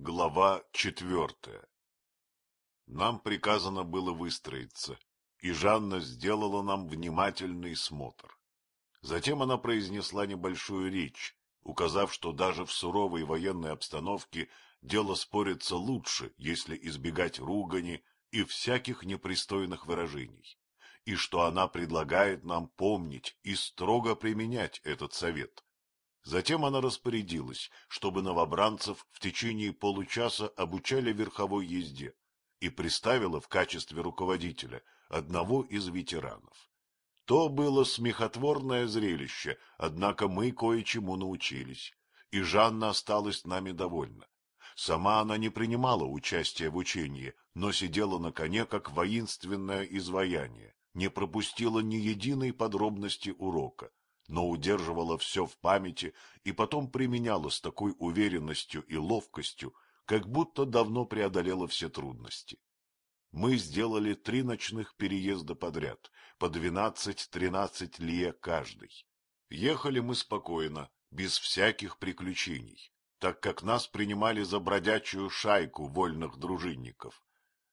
Глава четвертая Нам приказано было выстроиться, и Жанна сделала нам внимательный смотр. Затем она произнесла небольшую речь, указав, что даже в суровой военной обстановке дело спорится лучше, если избегать ругани и всяких непристойных выражений, и что она предлагает нам помнить и строго применять этот совет. Затем она распорядилась, чтобы новобранцев в течение получаса обучали верховой езде и приставила в качестве руководителя одного из ветеранов. То было смехотворное зрелище, однако мы кое-чему научились, и Жанна осталась нами довольна. Сама она не принимала участия в учении, но сидела на коне, как воинственное изваяние, не пропустила ни единой подробности урока, но удерживала все в памяти и потом применяла с такой уверенностью и ловкостью, как будто давно преодолела все трудности. Мы сделали три ночных переезда подряд, по двенадцать-тринадцать лье каждый. Ехали мы спокойно, без всяких приключений, так как нас принимали за бродячую шайку вольных дружинников.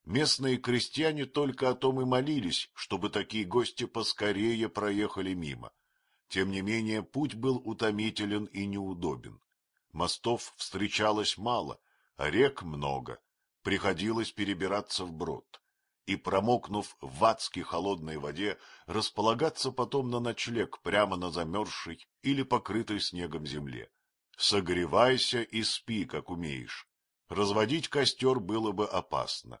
Местные крестьяне только о том и молились, чтобы такие гости поскорее проехали мимо. Тем не менее, путь был утомителен и неудобен. Мостов встречалось мало, а рек много. Приходилось перебираться вброд. И, промокнув в адски холодной воде, располагаться потом на ночлег прямо на замерзшей или покрытой снегом земле. Согревайся и спи, как умеешь. Разводить костер было бы опасно.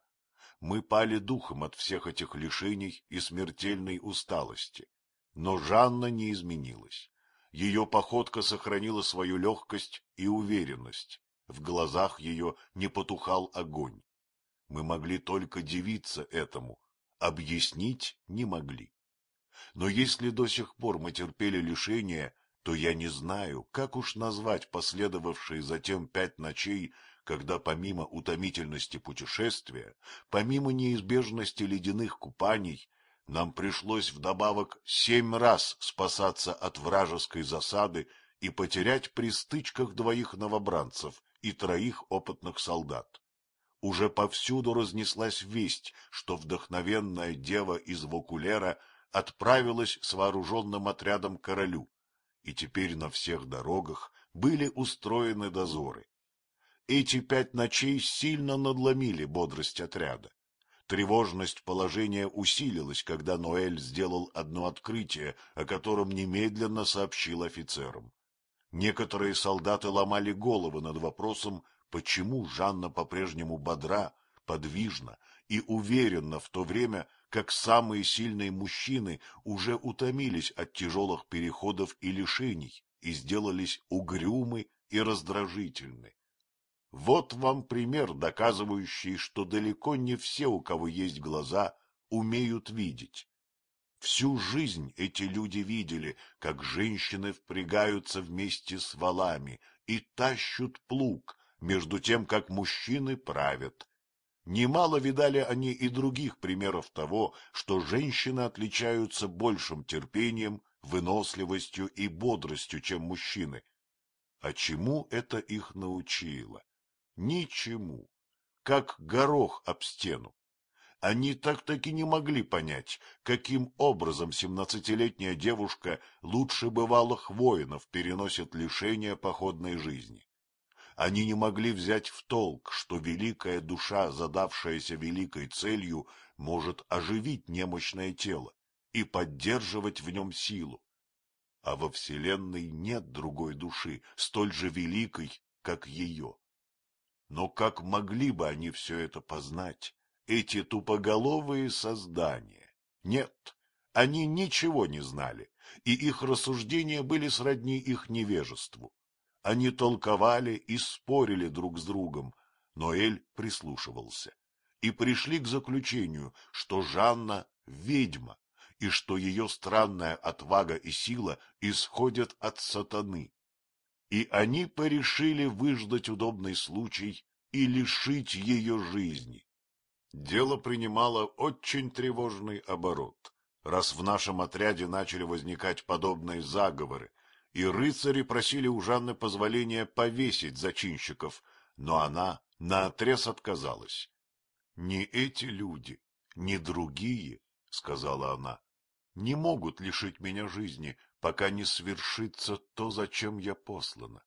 Мы пали духом от всех этих лишений и смертельной усталости. Но Жанна не изменилась. Ее походка сохранила свою легкость и уверенность. В глазах ее не потухал огонь. Мы могли только дивиться этому, объяснить не могли. Но если до сих пор мы терпели лишения, то я не знаю, как уж назвать последовавшие затем пять ночей, когда помимо утомительности путешествия, помимо неизбежности ледяных купаний, нам пришлось вдобавок семь раз спасаться от вражеской засады и потерять при стычках двоих новобранцев и троих опытных солдат. Уже повсюду разнеслась весть, что вдохновенная дева из Вокулера отправилась с вооруженным отрядом королю, и теперь на всех дорогах были устроены дозоры. Эти пять ночей сильно надломили бодрость отряда. Тревожность положения усилилась, когда Ноэль сделал одно открытие, о котором немедленно сообщил офицерам. Некоторые солдаты ломали головы над вопросом, почему Жанна по-прежнему бодра, подвижна и уверена в то время, как самые сильные мужчины уже утомились от тяжелых переходов и лишений и сделались угрюмы и раздражительны. Вот вам пример, доказывающий, что далеко не все, у кого есть глаза, умеют видеть. Всю жизнь эти люди видели, как женщины впрягаются вместе с валами и тащут плуг, между тем, как мужчины правят. Немало видали они и других примеров того, что женщины отличаются большим терпением, выносливостью и бодростью, чем мужчины. А чему это их научило? Ничему. Как горох об стену. Они так-таки не могли понять, каким образом семнадцатилетняя девушка лучше бывалых воинов переносит лишения походной жизни. Они не могли взять в толк, что великая душа, задавшаяся великой целью, может оживить немощное тело и поддерживать в нем силу. А во Вселенной нет другой души, столь же великой, как ее. Но как могли бы они все это познать, эти тупоголовые создания? Нет, они ничего не знали, и их рассуждения были сродни их невежеству. Они толковали и спорили друг с другом, но Эль прислушивался, и пришли к заключению, что Жанна — ведьма, и что ее странная отвага и сила исходят от сатаны и они порешили выждать удобный случай и лишить ее жизни. Дело принимало очень тревожный оборот, раз в нашем отряде начали возникать подобные заговоры, и рыцари просили у Жанны позволения повесить зачинщиков, но она наотрез отказалась. — Не эти люди, не другие, — сказала она, — не могут лишить меня жизни, пока не свершится то, зачем я послана.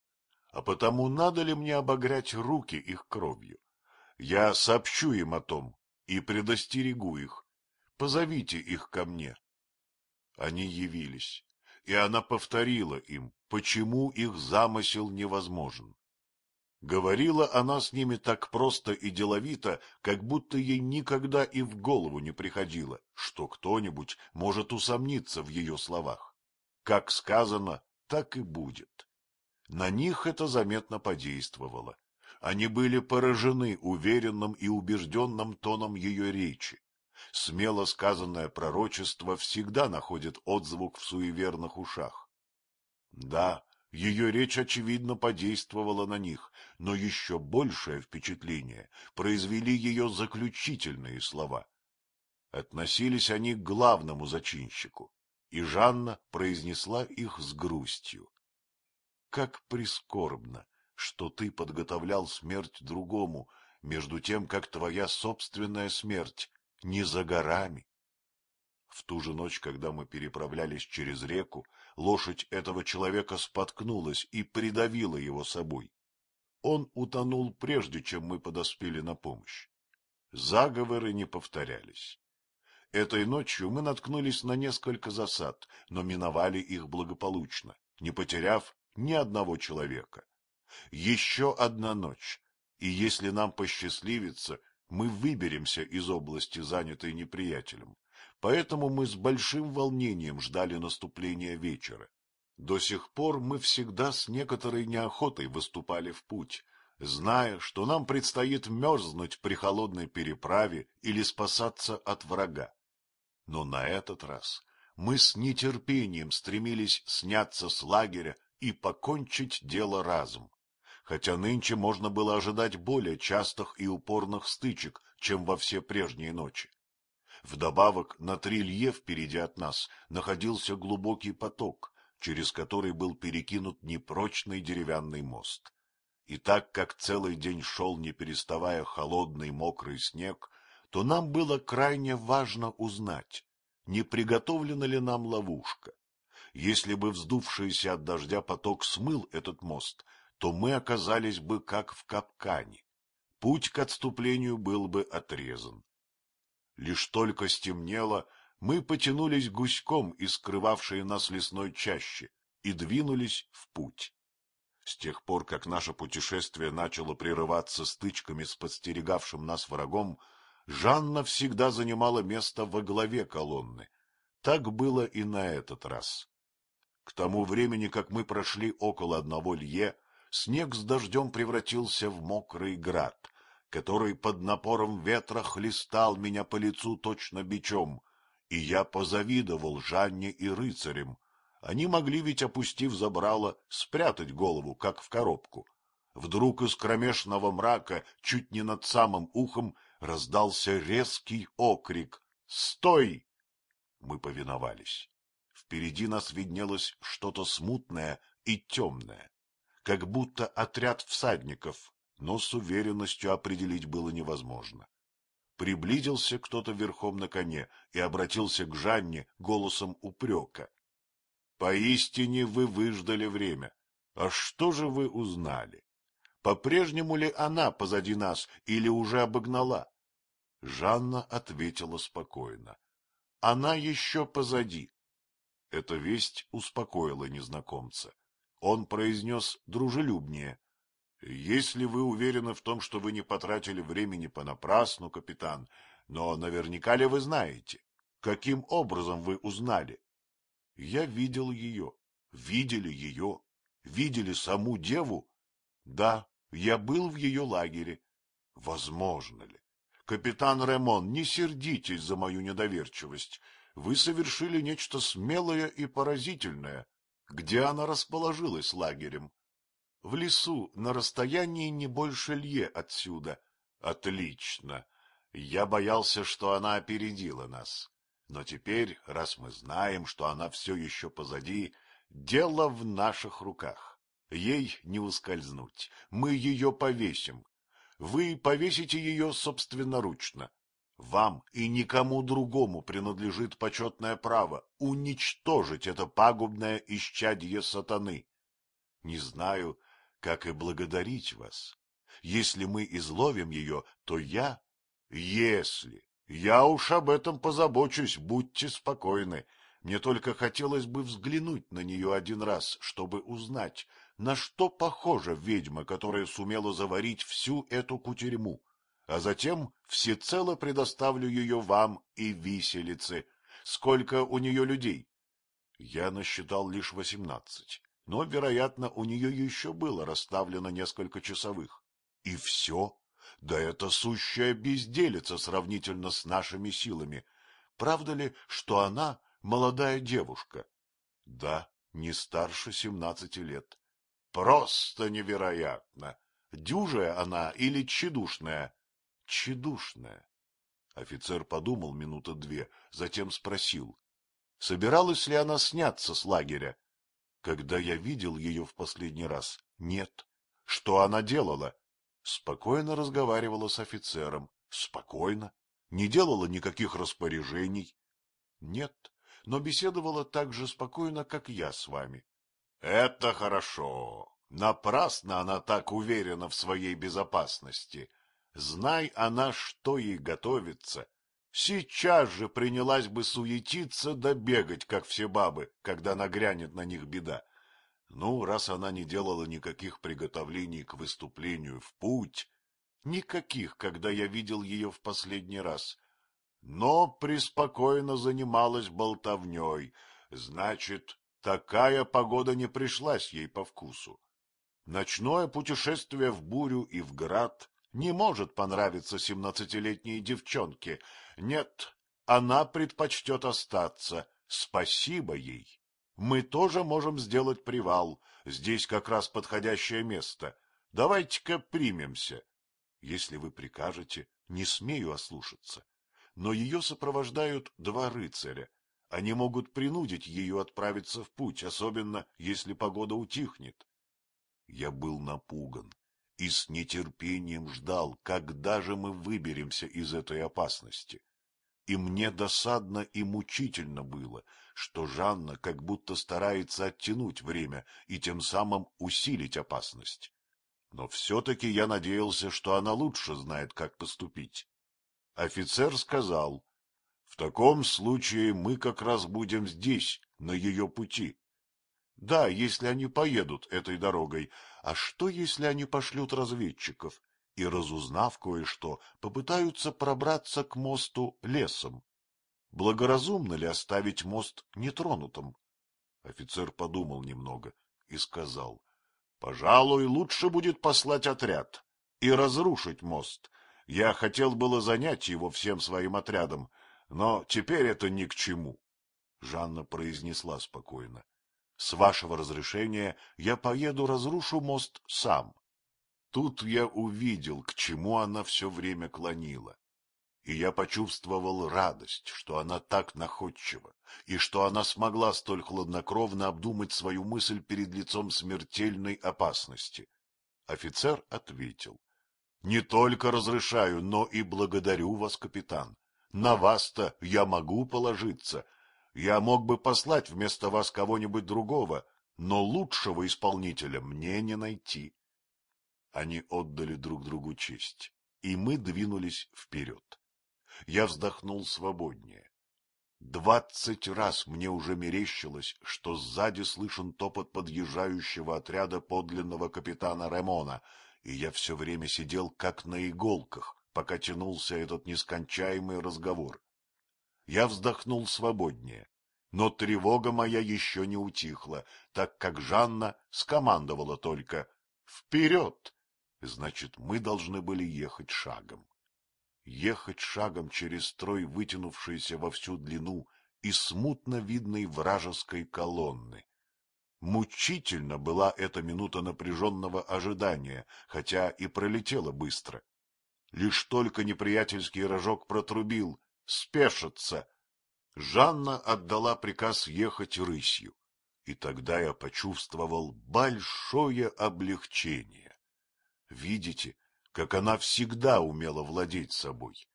А потому надо ли мне обогрять руки их кровью? Я сообщу им о том и предостерегу их. Позовите их ко мне. Они явились, и она повторила им, почему их замысел невозможен. Говорила она с ними так просто и деловито, как будто ей никогда и в голову не приходило, что кто-нибудь может усомниться в ее словах. Как сказано, так и будет. На них это заметно подействовало. Они были поражены уверенным и убежденным тоном ее речи. Смело сказанное пророчество всегда находит отзвук в суеверных ушах. Да, ее речь, очевидно, подействовала на них, но еще большее впечатление произвели ее заключительные слова. Относились они к главному зачинщику, и Жанна произнесла их с грустью. Как прискорбно, что ты подготовлял смерть другому, между тем, как твоя собственная смерть не за горами. В ту же ночь, когда мы переправлялись через реку, лошадь этого человека споткнулась и придавила его собой. Он утонул прежде, чем мы подоспели на помощь. Заговоры не повторялись. Этой ночью мы наткнулись на несколько засад, но миновали их благополучно, не потеряв ни одного человека. Еще одна ночь, и если нам посчастливится, мы выберемся из области, занятой неприятелем. Поэтому мы с большим волнением ждали наступления вечера. До сих пор мы всегда с некоторой неохотой выступали в путь, зная, что нам предстоит мерзнуть при холодной переправе или спасаться от врага. Но на этот раз мы с нетерпением стремились сняться с лагеря и покончить дело разом. Хотя нынче можно было ожидать более частых и упорных стычек, чем во все прежние ночи. Вдобавок на три лье впереди от нас находился глубокий поток, через который был перекинут непрочный деревянный мост. И так как целый день шел, не переставая, холодный мокрый снег, то нам было крайне важно узнать, не приготовлена ли нам ловушка. Если бы вздувшийся от дождя поток смыл этот мост, то мы оказались бы как в капкане. Путь к отступлению был бы отрезан. Лишь только стемнело, мы потянулись гуськом из скрывавшей нас лесной чаще и двинулись в путь. С тех пор, как наше путешествие начало прерываться стычками с подстерегавшим нас врагом, Жанна всегда занимала место во главе колонны. Так было и на этот раз. К тому времени, как мы прошли около одного лье, снег с дождем превратился в мокрый град, который под напором ветра хлестал меня по лицу точно бичом, и я позавидовал Жанне и рыцарям. Они могли ведь, опустив забрало, спрятать голову, как в коробку. Вдруг из кромешного мрака, чуть не над самым ухом, раздался резкий окрик «Стой!». Мы повиновались. Впереди нас виднелось что-то смутное и темное, как будто отряд всадников, но с уверенностью определить было невозможно. Приблизился кто-то верхом на коне и обратился к Жанне голосом упрека. — Поистине вы выждали время. А что же вы узнали? По-прежнему ли она позади нас или уже обогнала? Жанна ответила спокойно. — Она еще позади. Эта весть успокоила незнакомца. Он произнес дружелюбнее. Если вы уверены в том, что вы не потратили времени понапрасну, капитан, но наверняка ли вы знаете, каким образом вы узнали? Я видел ее, видели ее, видели саму деву. Да, я был в ее лагере. Возможно ли? Капитан Ремон, не сердитесь за мою недоверчивость. Вы совершили нечто смелое и поразительное. Где она расположилась лагерем? В лесу, на расстоянии не больше лье отсюда. Отлично. Я боялся, что она опередила нас. Но теперь, раз мы знаем, что она все еще позади, дело в наших руках. Ей не ускользнуть. Мы ее повесим. вы повесите ее собственноручно. Вам и никому другому принадлежит почетное право уничтожить это пагубное исчадье сатаны. Не знаю, как и благодарить вас. Если мы изловим ее, то я... Если... Я уж об этом позабочусь, будьте спокойны. Мне только хотелось бы взглянуть на нее один раз, чтобы узнать, на что похожа ведьма, которая сумела заварить всю эту кутерьму, а затем всецело предоставлю ее вам и виселице. Сколько у нее людей? Я насчитал лишь восемнадцать, но, вероятно, у нее еще было расставлено несколько часовых. И все? Да это сущая безделица сравнительно с нашими силами. Правда ли, что она молодая девушка? Да, не старше семнадцати лет. Просто невероятно! Дюжая она или тщедушная? Тщедушная. Офицер подумал минуты две, затем спросил, собиралась ли она сняться с лагеря. Когда я видел ее в последний раз, нет. Что она делала? Спокойно разговаривала с офицером. Спокойно. Не делала никаких распоряжений. Нет, но беседовала так же спокойно, как я с вами. Это хорошо. Напрасно она так уверена в своей безопасности. Знай она, что ей готовится. Сейчас же принялась бы суетиться да бегать, как все бабы, когда нагрянет на них беда. Ну, раз она не делала никаких приготовлений к выступлению в путь, никаких, когда я видел ее в последний раз, но преспокойно занималась болтовней, значит, такая погода не пришлась ей по вкусу. Ночное путешествие в бурю и в град не может понравиться семнадцатилетней девчонке. Нет, она предпочтет остаться. Спасибо ей. Мы тоже можем сделать привал. Здесь как раз подходящее место. Давайте-ка примемся. Если вы прикажете, не смею ослушаться. Но ее сопровождают два рыцаря. Они могут принудить ее отправиться в путь, особенно если погода утихнет. Я был напуган и с нетерпением ждал, когда же мы выберемся из этой опасности. И мне досадно и мучительно было, что Жанна как будто старается оттянуть время и тем самым усилить опасность. Но все-таки я надеялся, что она лучше знает, как поступить. Офицер сказал, в таком случае мы как раз будем здесь, на ее пути. Да, если они поедут этой дорогой, а что, если они пошлют разведчиков и, разузнав кое-что, попытаются пробраться к мосту лесом? Благоразумно ли оставить мост нетронутым? Офицер подумал немного и сказал, — Пожалуй, лучше будет послать отряд и разрушить мост. Я хотел было занять его всем своим отрядом, но теперь это ни к чему. Жанна произнесла спокойно. — С вашего разрешения я поеду разрушу мост сам. Тут я увидел, к чему она все время клонила и я почувствовал радость, что она так находчива, и что она смогла столь хладнокровно обдумать свою мысль перед лицом смертельной опасности. Офицер ответил. — Не только разрешаю, но и благодарю вас, капитан. На вас-то я могу положиться. Я мог бы послать вместо вас кого-нибудь другого, но лучшего исполнителя мне не найти. Они отдали друг другу честь, и мы двинулись вперед я вздохнул свободнее. Двадцать раз мне уже мерещилось, что сзади слышен топот подъезжающего отряда подлинного капитана Ремона, и я все время сидел как на иголках, пока тянулся этот нескончаемый разговор. Я вздохнул свободнее, но тревога моя еще не утихла, так как Жанна скомандовала только «Вперед!» Значит, мы должны были ехать шагом ехать шагом через строй вытянувшейся во всю длину и смутно видной вражеской колонны. Мучительно была эта минута напряженного ожидания, хотя и пролетела быстро. Лишь только неприятельский рожок протрубил «Спешиться!» Жанна отдала приказ ехать рысью, и тогда я почувствовал большое облегчение. Видите, как она всегда умела владеть собой.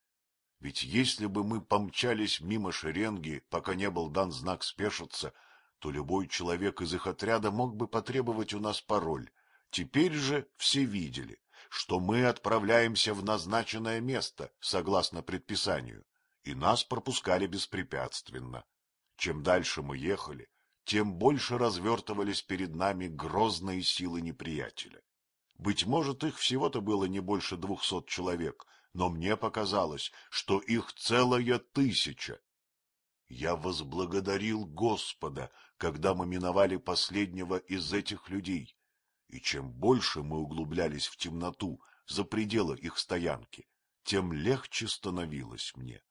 Ведь если бы мы помчались мимо шеренги, пока не был дан знак спешиться, то любой человек из их отряда мог бы потребовать у нас пароль. Теперь же все видели, что мы отправляемся в назначенное место, согласно предписанию, и нас пропускали беспрепятственно. Чем дальше мы ехали, тем больше развертывались перед нами грозные силы неприятеля. Быть может, их всего-то было не больше двухсот человек, но мне показалось, что их целая тысяча. Я возблагодарил Господа, когда мы миновали последнего из этих людей, и чем больше мы углублялись в темноту за пределы их стоянки, тем легче становилось мне.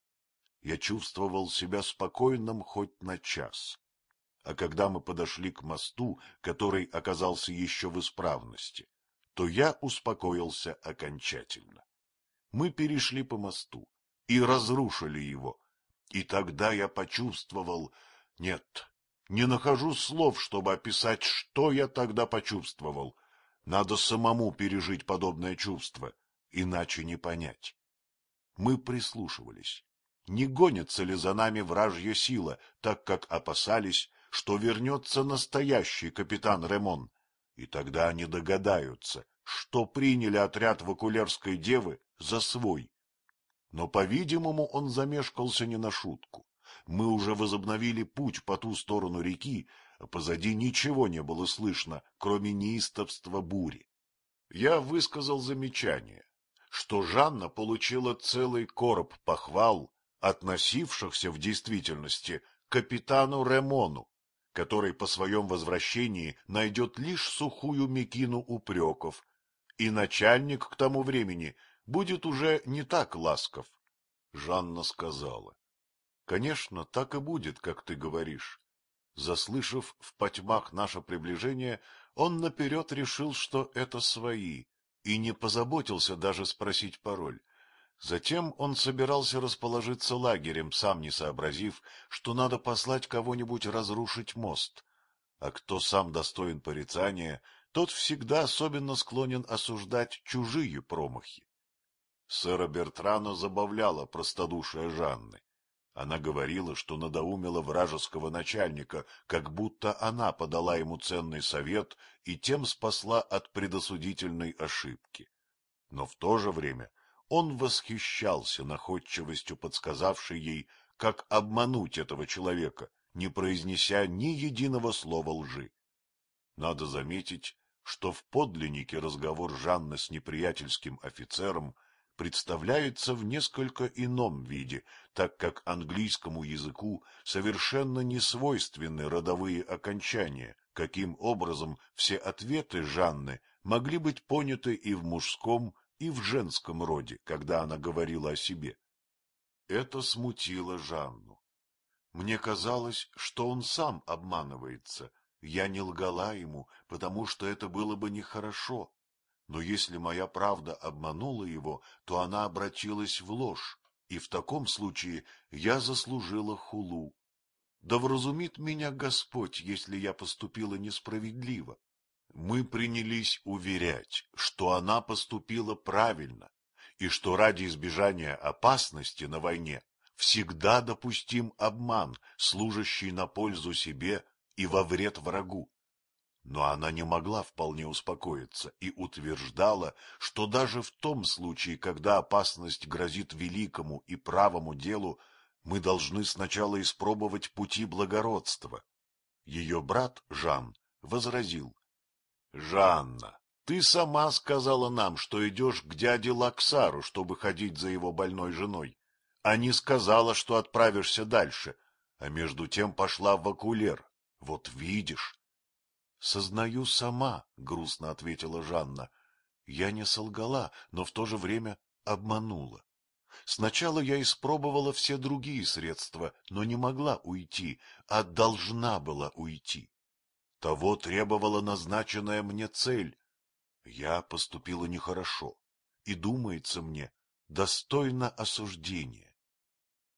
Я чувствовал себя спокойным хоть на час. А когда мы подошли к мосту, который оказался еще в исправности, то я успокоился окончательно. Мы перешли по мосту и разрушили его, и тогда я почувствовал... Нет, не нахожу слов, чтобы описать, что я тогда почувствовал. Надо самому пережить подобное чувство, иначе не понять. Мы прислушивались. Не гонится ли за нами вражья сила, так как опасались, что вернется настоящий капитан Ремон, и тогда они догадаются, что приняли отряд Вакулерской девы за свой. Но, по-видимому, он замешкался не на шутку. Мы уже возобновили путь по ту сторону реки, а позади ничего не было слышно, кроме неистовства бури. Я высказал замечание, что Жанна получила целый короб похвал, относившихся в действительности к капитану Ремону, который по своем возвращении найдет лишь сухую мекину упреков, и начальник к тому времени будет уже не так ласков. Жанна сказала. — Конечно, так и будет, как ты говоришь. Заслышав в потьмах наше приближение, он наперед решил, что это свои, и не позаботился даже спросить пароль. Затем он собирался расположиться лагерем, сам не сообразив, что надо послать кого-нибудь разрушить мост. А кто сам достоин порицания, тот всегда особенно склонен осуждать чужие промахи. Сэра Бертрана забавляла простодушие Жанны. Она говорила, что надоумила вражеского начальника, как будто она подала ему ценный совет и тем спасла от предосудительной ошибки. Но в то же время он восхищался находчивостью, подсказавшей ей, как обмануть этого человека, не произнеся ни единого слова лжи. Надо заметить, что в подлиннике разговор Жанны с неприятельским офицером представляется в несколько ином виде, так как английскому языку совершенно не свойственны родовые окончания, каким образом все ответы Жанны могли быть поняты и в мужском, и в женском роде, когда она говорила о себе. Это смутило Жанну. Мне казалось, что он сам обманывается. Я не лгала ему, потому что это было бы нехорошо. Но если моя правда обманула его, то она обратилась в ложь, и в таком случае я заслужила хулу. Да вразумит меня Господь, если я поступила несправедливо. Мы принялись уверять, что она поступила правильно, и что ради избежания опасности на войне всегда допустим обман, служащий на пользу себе и во вред врагу. Но она не могла вполне успокоиться и утверждала, что даже в том случае, когда опасность грозит великому и правому делу, мы должны сначала испробовать пути благородства. Ее брат Жан возразил. — Жанна, ты сама сказала нам, что идешь к дяде Лаксару, чтобы ходить за его больной женой, а не сказала, что отправишься дальше, а между тем пошла в Акулер. Вот видишь. Сознаю сама, — грустно ответила Жанна. Я не солгала, но в то же время обманула. Сначала я испробовала все другие средства, но не могла уйти, а должна была уйти. Того требовала назначенная мне цель. Я поступила нехорошо, и, думается мне, достойно осуждения.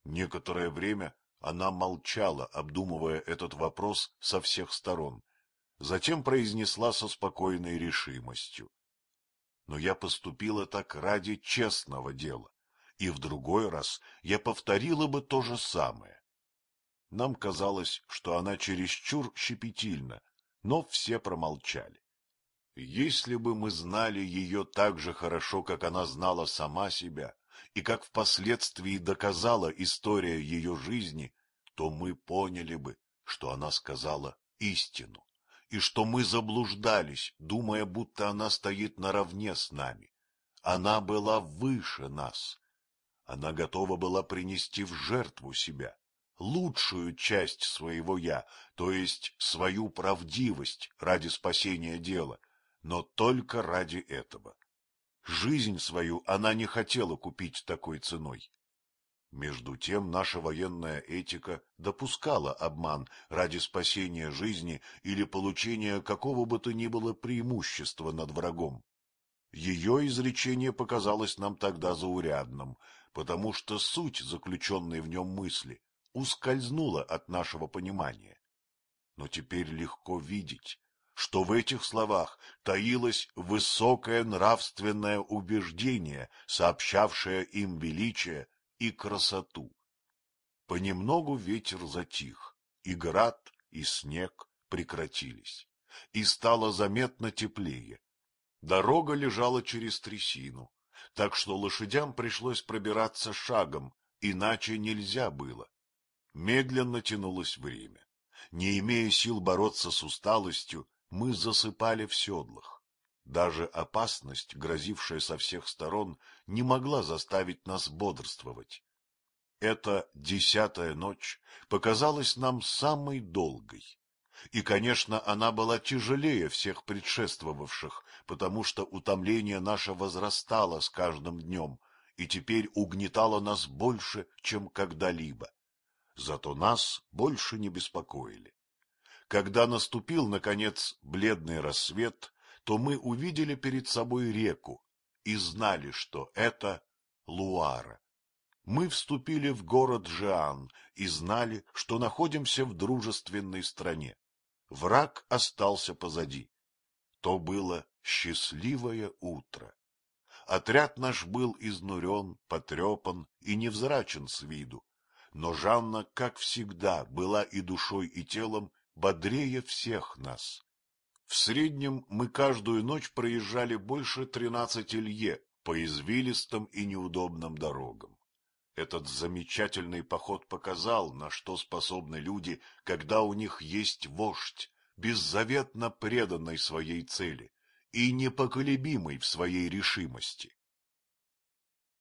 Некоторое время она молчала, обдумывая этот вопрос со всех сторон затем произнесла со спокойной решимостью. но я поступила так ради честного дела, и в другой раз я повторила бы то же самое. Нам казалось, что она чересчур щепетильна, но все промолчали. Если бы мы знали ее так же хорошо, как она знала сама себя, и как впоследствии доказала история ее жизни, то мы поняли бы, что она сказала истину, и что мы заблуждались, думая, будто она стоит наравне с нами. Она была выше нас. Она готова была принести в жертву себя, лучшую часть своего «я», то есть свою правдивость ради спасения дела, но только ради этого. Жизнь свою она не хотела купить такой ценой. Между тем наша военная этика допускала обман ради спасения жизни или получения какого бы то ни было преимущества над врагом. Ее изречение показалось нам тогда заурядным, потому что суть заключенной в нем мысли ускользнула от нашего понимания. Но теперь легко видеть, что в этих словах таилось высокое нравственное убеждение, сообщавшее им величие и красоту. Понемногу ветер затих, и град, и снег прекратились, и стало заметно теплее. Дорога лежала через трясину, так что лошадям пришлось пробираться шагом, иначе нельзя было. Медленно тянулось время. Не имея сил бороться с усталостью, мы засыпали в седлах. Даже опасность, грозившая со всех сторон, не могла заставить нас бодрствовать. Эта десятая ночь показалась нам самой долгой. И, конечно, она была тяжелее всех предшествовавших, потому что утомление наше возрастало с каждым днем и теперь угнетало нас больше, чем когда-либо. Зато нас больше не беспокоили. Когда наступил, наконец, бледный рассвет, то мы увидели перед собой реку и знали, что это Луара. Мы вступили в город Жан и знали, что находимся в дружественной стране. Враг остался позади. То было счастливое утро. Отряд наш был изнурен, потрепан и невзрачен с виду, но Жанна, как всегда, была и душой, и телом бодрее всех нас. В среднем мы каждую ночь проезжали больше тринадцати лье по извилистым и неудобным дорогам. Этот замечательный поход показал, на что способны люди, когда у них есть вождь, беззаветно преданный своей цели и непоколебимый в своей решимости.